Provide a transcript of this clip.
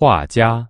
画家。